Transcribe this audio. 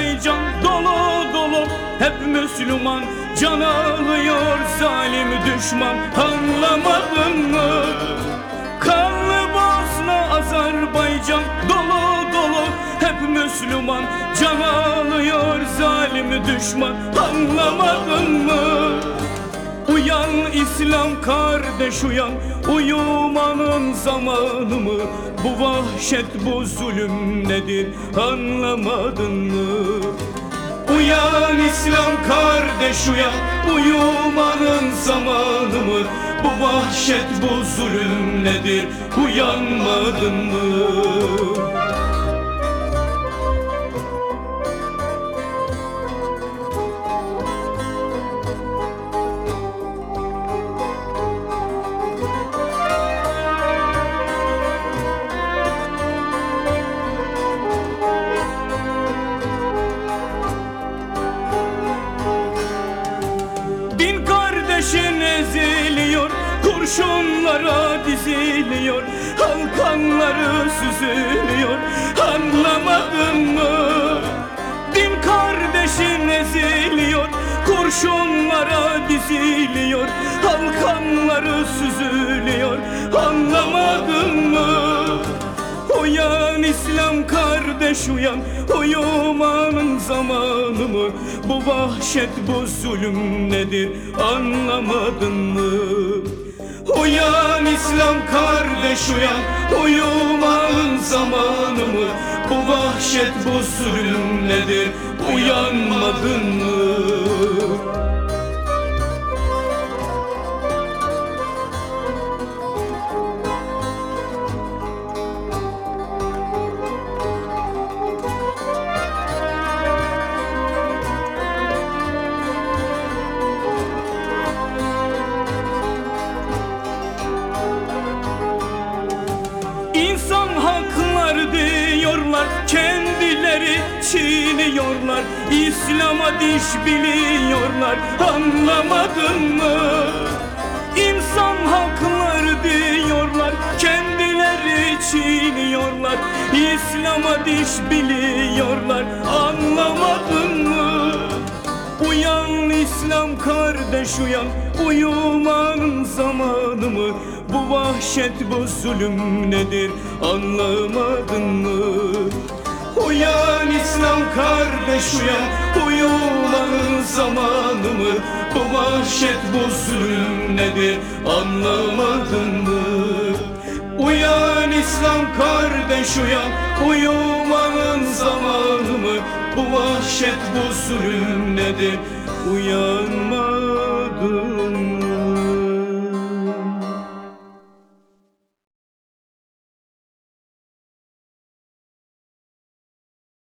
Azerbaycan dolu dolu hep Müslüman Can alıyor zalim düşman anlamadın mı? Kanlı Bosna Azerbaycan dolu dolu hep Müslüman Can alıyor zalim düşman anlamadın mı? Uyan İslam kardeş uyan. Uyumanın zamanı mı? Bu vahşet bu zulüm nedir? Anlamadın mı? Uyan İslam kardeş uyan. Uyumanın zamanı mı? Bu vahşet bu zulüm nedir? Uyanmadın mı Kurşunlara diziliyor Halkanları süzülüyor. Anlamadın mı? Din kardeşin eziliyor Kurşunlara diziliyor Halkanları süzülüyor. Anlamadın mı? Uyan İslam kardeş uyan. Uyumanın zamanı mı? Bu vahşet bu zulüm nedir? Anlamadın mı İslam kardeş uyan Uyumanın zamanı mı Bu vahşet bu zulüm nedir? Uyanmadın mı çiğniyorlar İslam'a diş biliyorlar. Anlamadın mı? İnsan hakları diyorlar. Kendileri çiğniyorlar. İslam'a diş biliyorlar. Anlamadın mı? Uyan İslam kardeş uyan. Uyumanın zamanı mı? Bu vahşet bu zulüm nedir? Anlamadın mı Uyan İslam kardeş uyan. Uyumanın zamanı mı? Bu vahşet bu zulüm nedir? Anlamadın mı? Uyan İslam kardeş uyan. Uyumanın zamanı mı? Bu vahşet bu zulüm nedir? Uyanmadın